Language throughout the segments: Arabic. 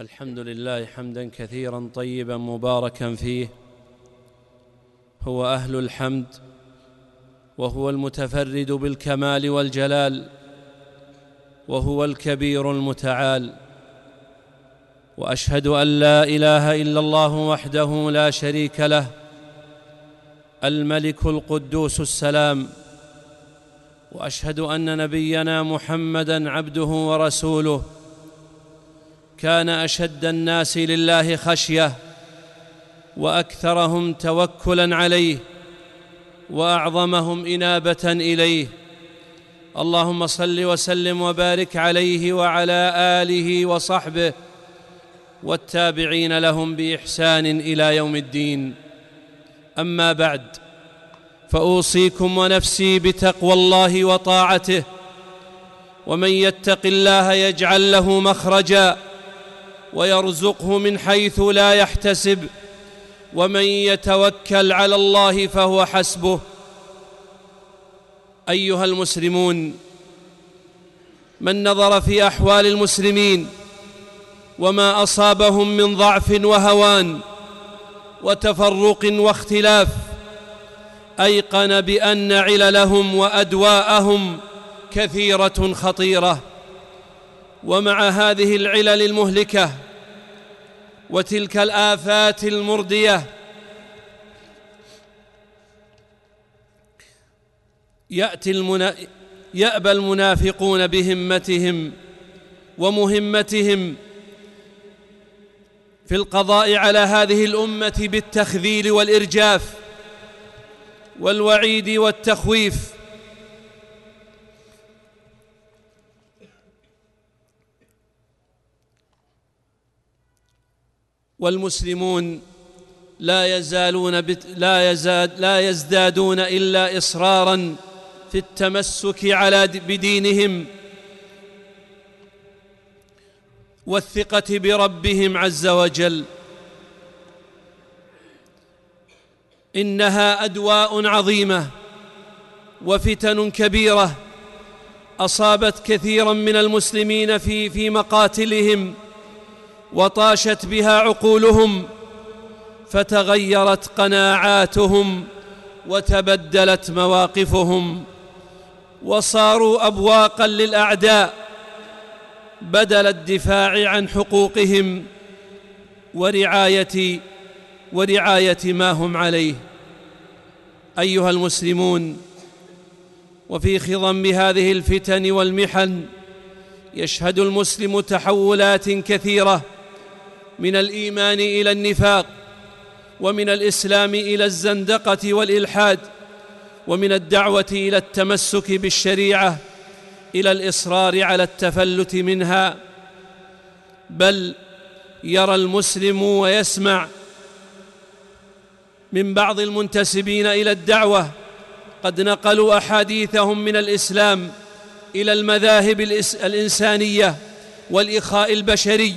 الحمد لله حمدا كثيرا طيبا مباركا فيه. هو أهل الحمد وهو المتفرد بالكمال والجلال وهو الكبير المتعال. وأشهد أن لا إله إلا الله وحده لا شريك له الملك القدوس السلام. وأشهد أن نبينا محمدا عبده ورسوله كان أشد الناس لله خشية وأكثرهم توكلا عليه وأعظمهم إنابة إليه. اللهم صل وسلم وبارك عليه وعلى آله وصحبه والتابعين لهم بإحسان إلى يوم الدين. أما بعد فأوصيكم ونفسي بتقوى الله وطاعته ومن يتق الله يجعل له مخرجا ويرزقه من حيث لا يحتسب ومن يتوكل على الله فهو حسبه. أيها المسلمون من نظر في أحوال المسلمين وما أصابهم من ضعف وهوان وتفرق واختلاف أيقن بأن عللهم وأدواءهم كثيرة خطيرة. ومع هذه العلل المهلكة وتلك الآفات المردية يأتي المنا... يأبى المنافقون بهمتهم ومهمتهم في القضاء على هذه الأمة بالتخذيل والإرجاف والوعيد والتخويف. والمسلمون لا يزالون بت لا يزاد لا يزدادون إلا إصرارا في التمسك على بدينهم والثقة بربهم عز وجل. إنها أدواء عظيمة وفتن كبيرة أصابت كثيرا من المسلمين في في مقاتلهم وطاشت بها عقولهم فتغيرت قناعاتهم وتبدلت مواقفهم وصاروا ابواقا للأعداء بدل الدفاع عن حقوقهم ورعايه ورعاية ما هم عليه. أيها المسلمون وفي خضم هذه الفتن والمحن يشهد المسلم تحولات كثيرة من الإيمان إلى النفاق ومن الإسلام إلى الزندقة والإلحاد ومن الدعوة إلى التمسك بالشريعة إلى الإصرار على التفلت منها. بل يرى المسلم ويسمع من بعض المنتسبين إلى الدعوة قد نقلوا أحاديثهم من الإسلام إلى المذاهب الإنسانية والإخاء البشري.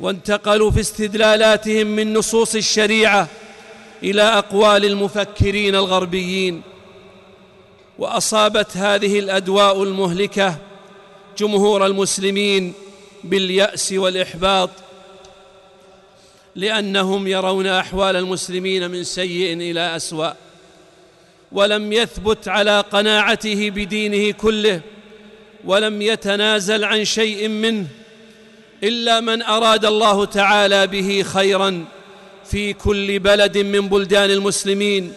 وانتقلوا في استدلالاتهم من نصوص الشريعة إلى أقوال المفكرين الغربيين. وأصابت هذه الأدواء المهلكة جمهور المسلمين باليأس والإحباط لأنهم يرون أحوال المسلمين من سيء إلى أسوأ. ولم يثبت على قناعته بدينه كله ولم يتنازل عن شيء منه. إلا من أراد الله تعالى به خيرا في كل بلد من بلدان المسلمين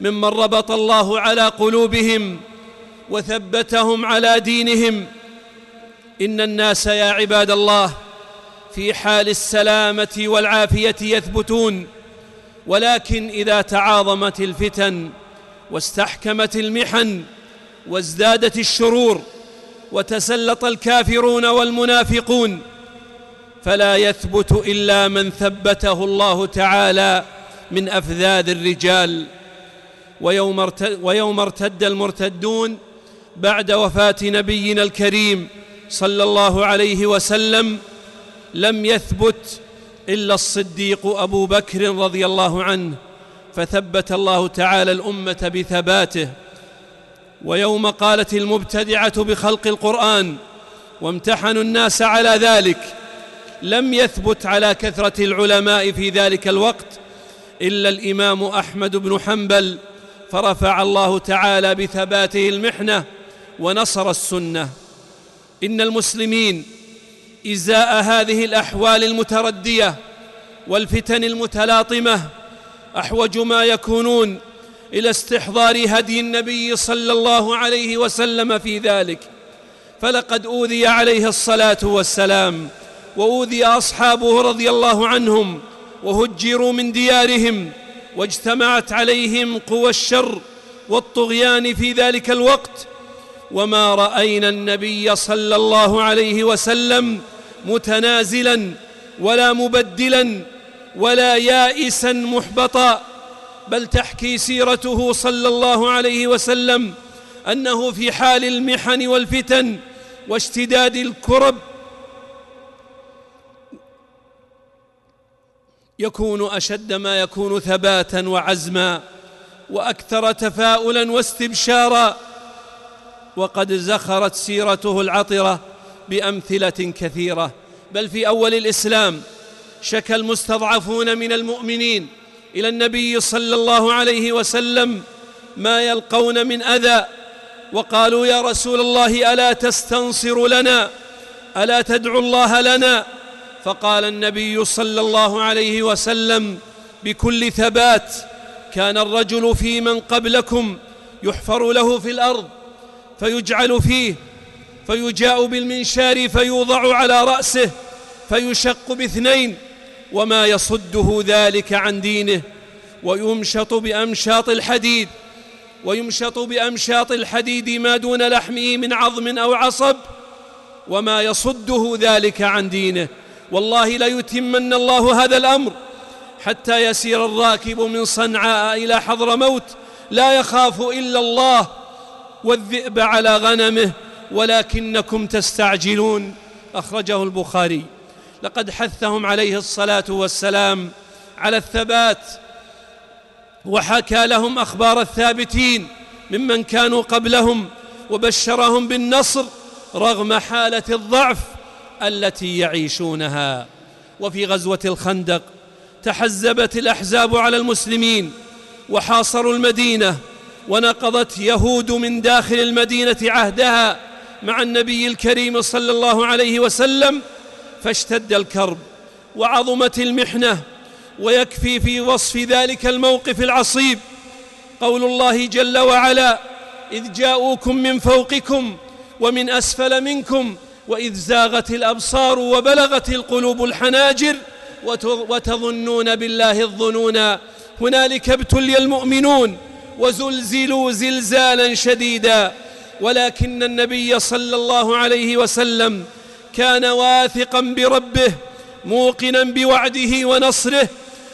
ممن ربط الله على قلوبهم وثبتهم على دينهم. إن الناس يا عباد الله في حال السلامة والعافية يثبتون ولكن إذا تعاظمت الفتن واستحكمت المحن وازدادت الشرور وتسلط الكافرون والمنافقون فلا يثبت إلا من ثبته الله تعالى من أفذاذ الرجال. ويوم ارتد, المرتدون بعد وفاة نبينا الكريم صلى الله عليه وسلم لم يثبت إلا الصديق أبو بكر رضي الله عنه فثبت الله تعالى الأمة بثباته. ويوم قالت المبتدعة بخلق القرآن وامتحنوا الناس على ذلك لم يثبت على كثرة العلماء في ذلك الوقت إلا الإمام أحمد بن حنبل فرفع الله تعالى بثباته المحنة ونصر السنة. إن المسلمين إزاء هذه الأحوال المتردية والفتن المتلاطمة أحوج ما يكونون إلى استحضار هدي النبي صلى الله عليه وسلم في ذلك. فلقد أوذي عليه الصلاة والسلام وأوذي أصحابه رضي الله عنهم وهجروا من ديارهم واجتمعت عليهم قوى الشر والطغيان في ذلك الوقت وما رأينا النبي صلى الله عليه وسلم متنازلا ولا مبدلا ولا يائسا محبطا بل تحكي سيرته صلى الله عليه وسلم أنه في حال المحن والفتن واشتداد الكرب يكون أشد ما يكون ثباتا وعزما وأكثر تفاؤلا واستبشارا. وقد زخرت سيرته العطرة بأمثلة كثيرة. بل في أول الإسلام شكى المستضعفون من المؤمنين إلى النبي صلى الله عليه وسلم ما يلقون من أذى. وقالوا يا رسول الله ألا تستنصر لنا؟ ألا تدعو الله لنا؟ فقال النبي صلى الله عليه وسلم بكل ثبات كان الرجل في من قبلكم يحفر له في الأرض فيجعل فيه فيجاء بالمنشار فيوضع على رأسه فيشق باثنين وما يصده ذلك عن دينه ويمشط بأمشاط الحديد ويمشط بأمشاط الحديد ما دون لحمه من عظم أو عصب وما يصده ذلك عن دينه والله ليتمن الله هذا الأمر. حتى يسير الراكب من صنعاء إلى حضرموت لا يخاف إلا الله والذئب على غنمه ولكنكم تستعجلون. أخرجه البخاري. لقد حثهم عليه الصلاة والسلام على الثبات وحكى لهم أخبار الثابتين ممن كانوا قبلهم وبشرهم بالنصر رغم حالة الضعف. التي يعيشونها. وفي غزوة الخندق تحزبت الأحزاب على المسلمين وحاصروا المدينة ونقضت يهود من داخل المدينة عهدها مع النبي الكريم صلى الله عليه وسلم فاشتد الكرب وعظمت المحنة ويكفي في وصف ذلك الموقف العصيب. قول الله جل وعلا إذ جاءوكم من فوقكم ومن أسفل منكم وإذ زاغت الأبصار وبلغت القلوب الحناجر وتظنون بالله الظنونا هنالك ابتلي المؤمنون وزلزلوا زلزالا شديدا ولكن النبي صلى الله عليه وسلم كان واثقا بربه موقنا بوعده ونصره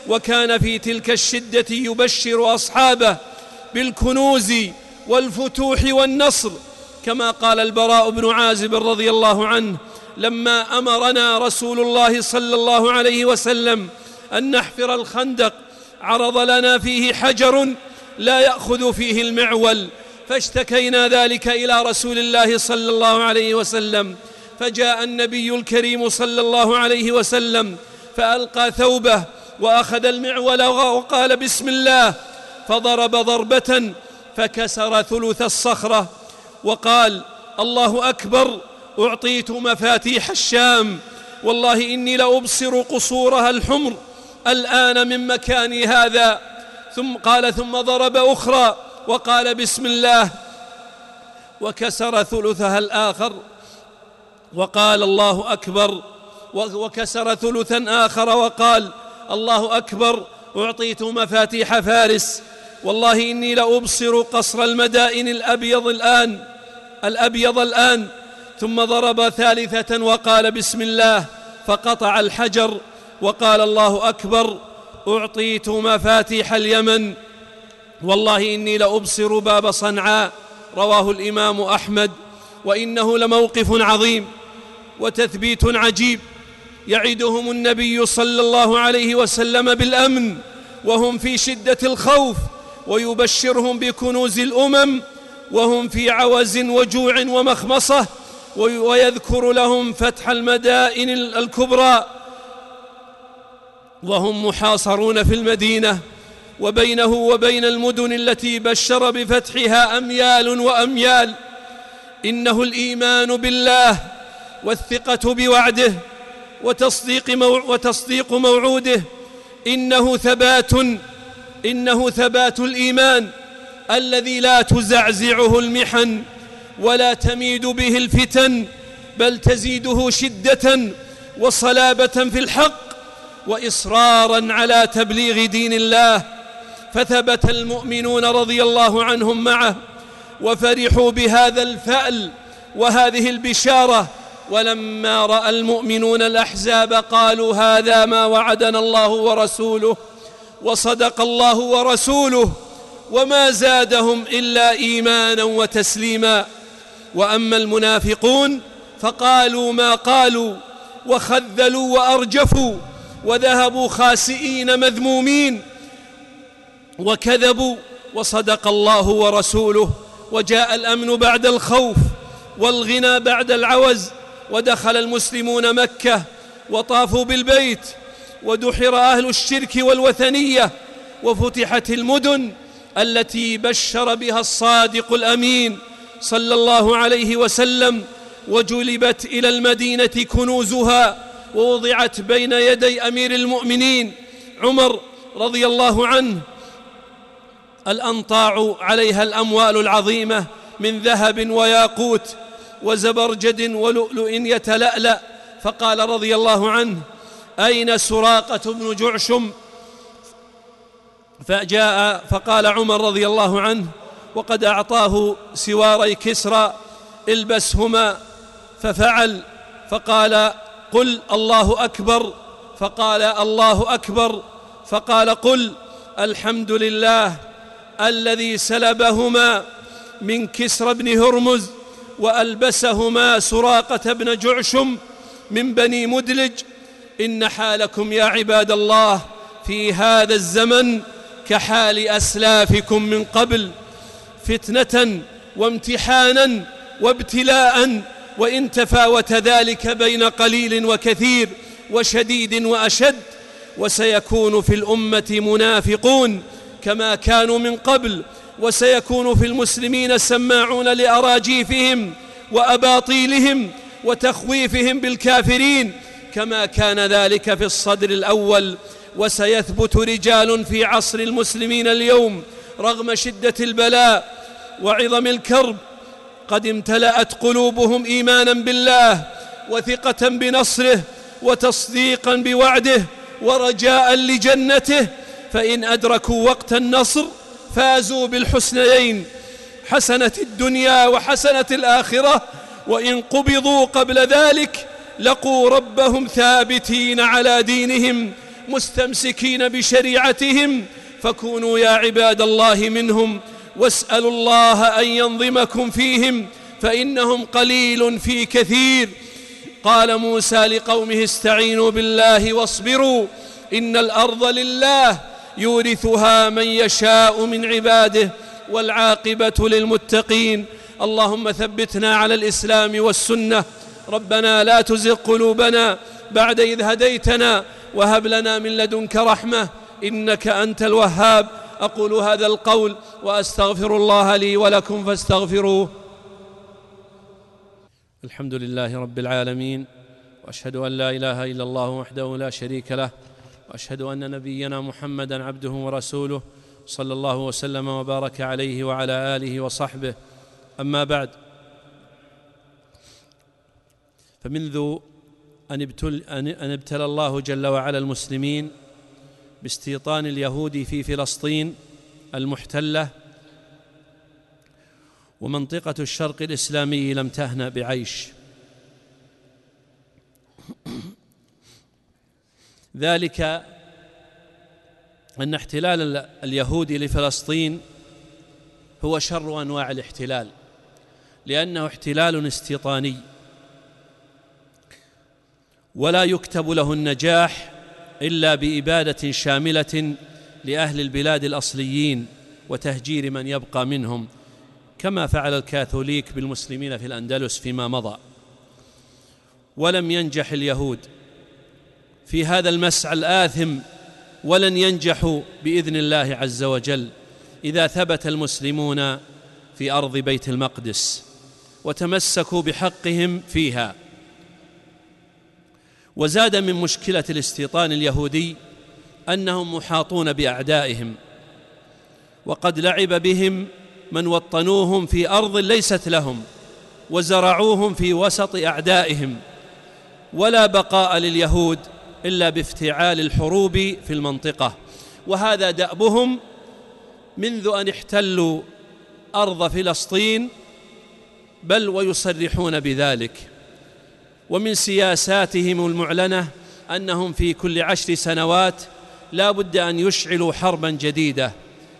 وكان في تلك الشدة يبشر أصحابه بالكنوز والفتوح والنصر كما قال البراء بن عازب رضي الله عنه لما أمرنا رسول الله صلى الله عليه وسلم أن نحفر الخندق عرض لنا فيه حجر لا يأخذ فيه المعول فاشتكينا ذلك إلى رسول الله صلى الله عليه وسلم فجاء النبي الكريم صلى الله عليه وسلم فألقى ثوبه وأخذ المعول وقال بسم الله فضرب ضربة فكسر ثلث الصخرة وقال الله أكبر أعطيت مفاتيح الشام. والله إني لأبصر قصورها الحمر الآن من مكاني هذا. ثم قال ثم ضرب أخرى وقال بسم الله. وكسر ثلثها الآخر وقال الله أكبر. وكسر ثلثا آخر وقال الله أكبر أعطيت مفاتيح فارس. والله إني لأبصر قصر المدائن الأبيض الآن. الأبيض الآن ثم ضرب ثالثة وقال بسم الله فقطع الحجر وقال الله أكبر أعطيت مفاتيح اليمن والله إني لأبصر باب صنعاء رواه الإمام أحمد وإنه لموقف عظيم وتثبيت عجيب يعدهم النبي صلى الله عليه وسلم بالأمن وهم في شدة الخوف ويبشرهم بكنوز الأمم وهم في عوز وجوع ومخمصة ويذكر لهم فتح المدائن الكبرى. وهم محاصرون في المدينة وبينه وبين المدن التي بشر بفتحها أميال وأميال. إنه الإيمان بالله والثقة بوعده وتصديق, مو وتصديق موعوده. إنه ثبات إنه ثبات الإيمان. الذي لا تزعزعه المحن ولا تميد به الفتن بل تزيده شدة وصلابة في الحق وإصرارا على تبليغ دين الله. فثبت المؤمنون رضي الله عنهم معه وفرحوا بهذا الفأل وهذه البشارة. ولما رأى المؤمنون الأحزاب قالوا هذا ما وعدنا الله ورسوله وصدق الله ورسوله وما زادهم إلا إيمانا وتسليما. وأما المنافقون فقالوا ما قالوا وخذلوا وأرجفوا وذهبوا خاسئين مذمومين. وكذبوا وصدق الله ورسوله وجاء الأمن بعد الخوف والغنى بعد العوز ودخل المسلمون مكة وطافوا بالبيت ودحر أهل الشرك والوثنية وفتحت المدن التي بشر بها الصادق الأمين صلى الله عليه وسلم وجلبت إلى المدينة كنوزها ووضعت بين يدي أمير المؤمنين عمر رضي الله عنه. الأنطاع عليها الأموال العظيمة من ذهب وياقوت وزبرجد ولؤلؤ يتلألأ. فقال رضي الله عنه أين سراقة بن جعشم؟ فجاء فقال عمر رضي الله عنه وقد أعطاه سواري كسرى البسهما ففعل فقال قل الله أكبر فقال الله أكبر فقال قل الحمد لله الذي سلبهما من كسر بن هرمز وألبسهما سراقة بن جعشم من بني مدلج إن حالكم يا عباد الله في هذا الزمن كحال أسلافكم من قبل فتنة وامتحانا وابتلاء وإن تفاوت ذلك بين قليل وكثير وشديد وأشد وسيكون في الأمة منافقون كما كانوا من قبل وسيكون في المسلمين سماعون لأراجيفهم وأباطيلهم وتخويفهم بالكافرين كما كان ذلك في الصدر الأول وسيثبت رجال في عصر المسلمين اليوم رغم شدة البلاء وعظم الكرب. قد امتلأت قلوبهم إيمانا بالله وثقة بنصره وتصديقا بوعده ورجاء لجنته فإن أدركوا وقت النصر فازوا بالحسنيين. حسنة الدنيا وحسنة الآخرة وإن قبضوا قبل ذلك لقوا ربهم ثابتين على دينهم مستمسكين بشريعتهم فكونوا يا عباد الله منهم واسألوا الله أن ينظمكم فيهم فإنهم قليل في كثير. قال موسى لقومه استعينوا بالله واصبروا إن الأرض لله يورثها من يشاء من عباده والعاقبة للمتقين. اللهم ثبتنا على الإسلام والسنة ربنا لا تزغ قلوبنا بعد إذ هديتنا وهب لنا من لدنك رحمة إنك أنت الوهاب. أقول هذا القول وأستغفر الله لي ولكم فاستغفروه. الحمد لله رب العالمين وأشهد أن لا إله إلا الله وحده لا شريك له وأشهد أن نبينا محمدا عبده ورسوله صلى الله وسلم وبارك عليه وعلى آله وصحبه. أما بعد فمنذ أن ابتل, أن ابتلى الله جل وعلا المسلمين باستيطان اليهود في فلسطين المحتلة ومنطقة الشرق الإسلامي لم تهنأ بعيش. ذلك أن احتلال اليهود لفلسطين هو شر أنواع الاحتلال لأنه احتلال استيطاني. ولا يكتب له النجاح إلا بإبادة شاملة لأهل البلاد الأصليين وتهجير من يبقى منهم كما فعل الكاثوليك بالمسلمين في الأندلس فيما مضى. ولم ينجح اليهود في هذا المسعى الآثم ولن ينجحوا بإذن الله عز وجل إذا ثبت المسلمون في أرض بيت المقدس وتمسكوا بحقهم فيها. وزاد من مشكلة الاستيطان اليهودي أنهم محاطون بأعدائهم وقد لعب بهم من وطنوهم في أرض ليست لهم وزرعوهم في وسط أعدائهم ولا بقاء لليهود إلا بافتعال الحروب في المنطقة. وهذا دأبهم منذ أن احتلوا أرض فلسطين بل ويصرحون بذلك. ومن سياساتهم المعلنة أنهم في كل عشر سنوات لا بد أن يشعلوا حربا جديدة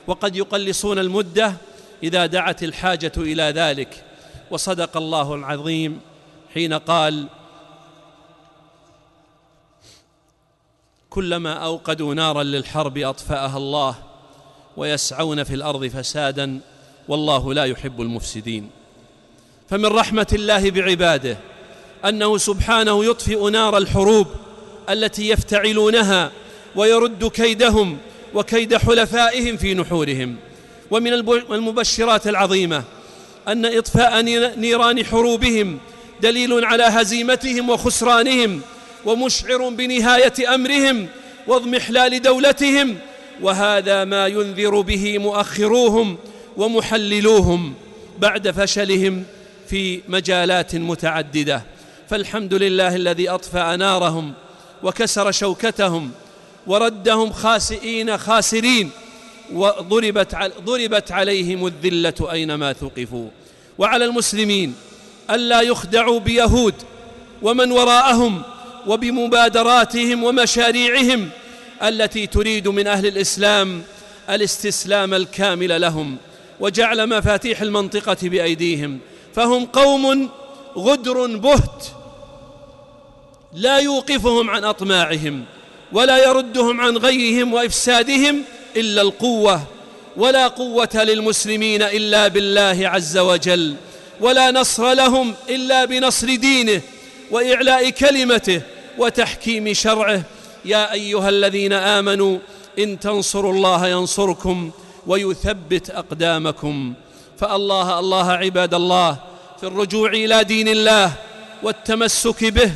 وقد يقلصون المدة إذا دعت الحاجة إلى ذلك. وصدق الله العظيم حين قال كلما أوقدوا نارا للحرب أطفأها الله ويسعون في الأرض فسادا والله لا يحب المفسدين. فمن رحمة الله بعباده أنه سبحانه يطفئ نار الحروب التي يفتعلونها ويرد كيدهم وكيد حلفائهم في نحورهم. ومن المبشرات العظيمة أن إطفاء نيران حروبهم دليل على هزيمتهم وخسرانهم ومشعر بنهاية أمرهم واضمحلال دولتهم وهذا ما ينذر به مؤخروهم ومحللوهم بعد فشلهم في مجالات متعددة. فالحمد لله الذي أطفأ نارهم وكسر شوكتهم وردهم خاسئين خاسرين وضربت ضربت عليهم الذلة أينما ثقفوا. وعلى المسلمين ألا يخدعوا بيهود ومن وراءهم وبمبادراتهم ومشاريعهم التي تريد من أهل الإسلام الاستسلام الكامل لهم وجعل مفاتيح المنطقة بأيديهم. فهم قوم غدر بهت لا يوقفهم عن أطماعهم ولا يردهم عن غيهم وإفسادهم إلا القوة ولا قوة للمسلمين إلا بالله عز وجل ولا نصر لهم إلا بنصر دينه وإعلاء كلمته وتحكيم شرعه. يا أيها الذين آمنوا إن تنصروا الله ينصركم ويثبت أقدامكم فالله الله عباد الله في الرجوع إلى دين الله والتمسك به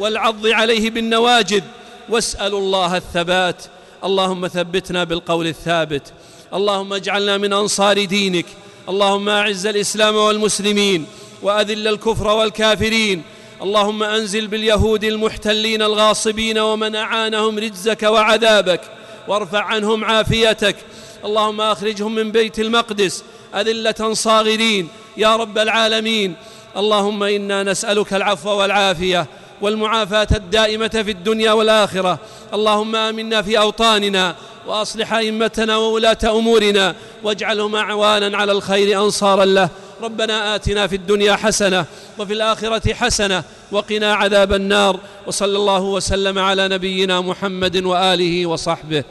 والعض عليه بالنواجذ. واسألوا الله الثبات. اللهم ثبتنا بالقول الثابت. اللهم اجعلنا من أنصار دينك. اللهم أعز الإسلام والمسلمين. وأذل الكفر والكافرين. اللهم أنزل باليهود المحتلين الغاصبين ومن أعانهم رجزك وعذابك. وارفع عنهم عافيتك. اللهم أخرجهم من بيت المقدس. أذلة صاغرين. يا رب العالمين. اللهم إنا نسألك العفو والعافية. والمعافاة الدائمة في الدنيا والآخرة. اللهم آمنا في أوطاننا وأصلح أئمتنا وولاة أمورنا واجعلهم أعوانا على الخير أنصارا له. ربنا آتنا في الدنيا حسنة وفي الآخرة حسنة وقنا عذاب النار. وصلى الله وسلم على نبينا محمد وآله وصحبه.